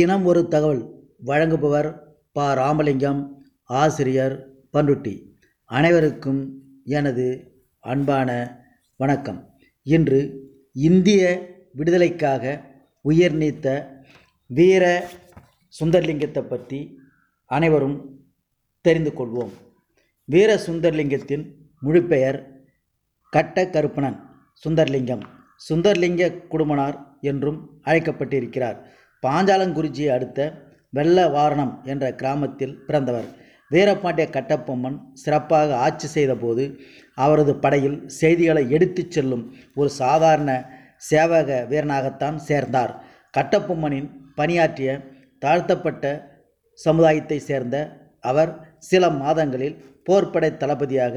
தினம் ஒரு தகவல் வழங்குபவர் ப. ராமலிங்கம் ஆசிரியர் பண்ருட்டி அனைவருக்கும் எனது அன்பான வணக்கம். இன்று இந்திய விடுதலைக்காக உயிர் நீத்த வீர சுந்தர்லிங்கத்தை பற்றி அனைவரும் தெரிந்து கொள்வோம். வீர சுந்தர்லிங்கத்தின் முழுப்பெயர் கட்ட கருப்பணன் சுந்தர்லிங்கம். சுந்தர்லிங்க குடும்பனார் என்றும் அழைக்கப்பட்டிருக்கிறார். பாஞ்சாலங்குறிச்சியை அடுத்த வெள்ளவாரணம் என்ற கிராமத்தில் பிறந்தவர். வீரபாண்டிய கட்டப்பொம்மன் சிறப்பாக ஆட்சி செய்தபோது அவரது படையில் செய்திகளை எடுத்துச் செல்லும் ஒரு சாதாரண சேவக வீரனாகத்தான் சேர்ந்தார். கட்டப்பொம்மனின் பணியாற்றிய தாழ்த்தப்பட்ட சமுதாயத்தை சேர்ந்த அவர் சில மாதங்களில் போர்ப்படை தளபதியாக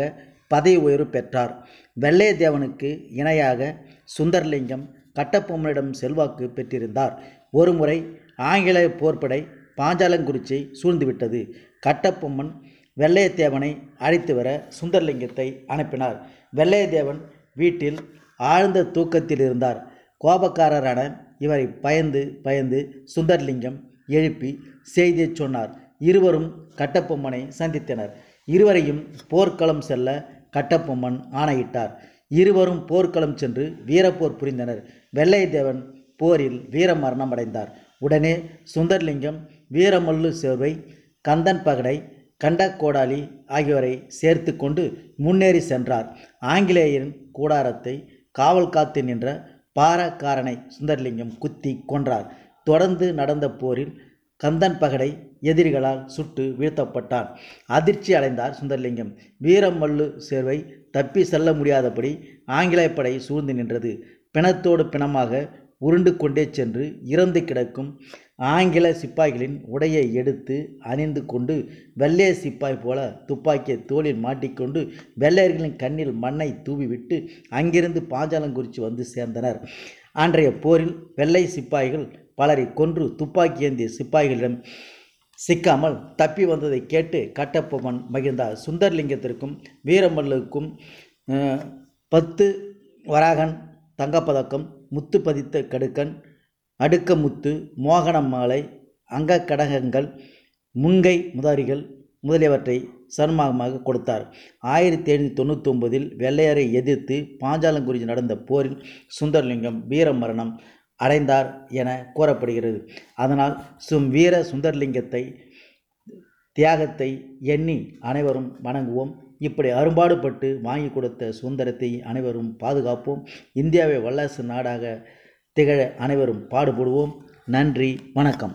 பதவி உயர்வு பெற்றார். வெள்ளையத்தேவனுக்கு இணையாக சுந்தர்லிங்கம் கட்டப்பொம்மனிடம் செல்வாக்கு பெற்றிருந்தார். ஒருமுறை ஆங்கில போர்ப்படை பாஞ்சாலங்குறிச்சியை சூழ்ந்துவிட்டது. கட்டப்பொம்மன் வெள்ளையத்தேவனை அழைத்து வர சுந்தர்லிங்கத்தை அனுப்பினார். வெள்ளையத்தேவன் வீட்டில் ஆழ்ந்த தூக்கத்தில் இருந்தார் கோபக்காரரான இவரை பயந்து பயந்து சுந்தர்லிங்கம் எழுப்பி செய்தியை சொன்னார். இருவரும் கட்டப்பொம்மனை சந்தித்தனர். இருவரையும் போர்க்களம் செல்ல கட்டபொம்மன் ஆணையிட்டார். இருவரும் போர்க்களம் சென்று வீரப்போர் புரிந்தனர். வெள்ளையத்தேவன் போரில் வீரமரணம் அடைந்தார். உடனே சுந்தர்லிங்கம் வீரமல்லு சேர்வை கந்தன் பகடை கண்டக்கோடாலி ஆகியோரை சேர்த்து கொண்டு முன்னேறி சென்றார். ஆங்கிலேயரின் கூடாரத்தை காவல் காத்து நின்ற பாரக்காரனை சுந்தர்லிங்கம் குத்தி கொன்றார். தொடர்ந்து நடந்த போரில் கந்தன் பகடை எதிரிகளால் சுட்டு வீழ்த்தப்பட்டான். அதிர்ச்சி அடைந்தார் சுந்தர்லிங்கம். வீரமல்லு சேர்வை தப்பி செல்ல முடியாதபடி ஆங்கிலேயப்படை சூழ்ந்து நின்றது. பிணத்தோடு பிணமாக உருண்டு கொண்டே சென்று இறந்து கிடக்கும் ஆங்கில சிப்பாய்களின் உடையை எடுத்து அணிந்து கொண்டு வெள்ளைய சிப்பாய் போல துப்பாக்கியை தோளில் மாட்டிக்கொண்டு வெள்ளையர்களின் கண்ணில் மண்ணை தூவிவிட்டு அங்கிருந்து பாஞ்சாலங்குறிச்சி வந்து சேர்ந்தனர். அன்றைய போரில் வெள்ளை சிப்பாய்கள் பலரை கொன்று துப்பாக்கி ஏந்திய சிப்பாய்களிடம் சிக்காமல் தப்பி வந்ததை கேட்டு கட்டபொம்மன் மகிழ்ந்தார். சுந்தர்லிங்கத்திற்கும் வீரமல்லுக்கும் பத்து வராகன் தங்கப்பதக்கம் முத்து பதித்த கடுக்கன் அடுக்க முத்து மோகன மாலை அங்கக்கடகங்கள் முன்கை முதாரிகள் முதலியவற்றை சன்மாகமாக கொடுத்தார். ஆயிரத்தி எழுநூற்றி தொண்ணூற்றி ஒன்பதில் வெள்ளையரை எதிர்த்து பாஞ்சாலங்குறிச்சி நடந்த போரில் சுந்தர்லிங்கம் வீர மரணம் அடைந்தார் என கூறப்படுகிறது. அதனால் சும் வீர சுந்தர்லிங்கத்தை தியாகத்தை எண்ணி அனைவரும் வணங்குவோம். இப்படி அரும்பாடுபட்டு வாங்கி கொடுத்த சுதந்திரத்தை அனைவரும் பாதுகாப்போம். இந்தியாவை வல்லரசு நாடாக திகழ அனைவரும் பாடுபடுவோம். நன்றி வணக்கம்.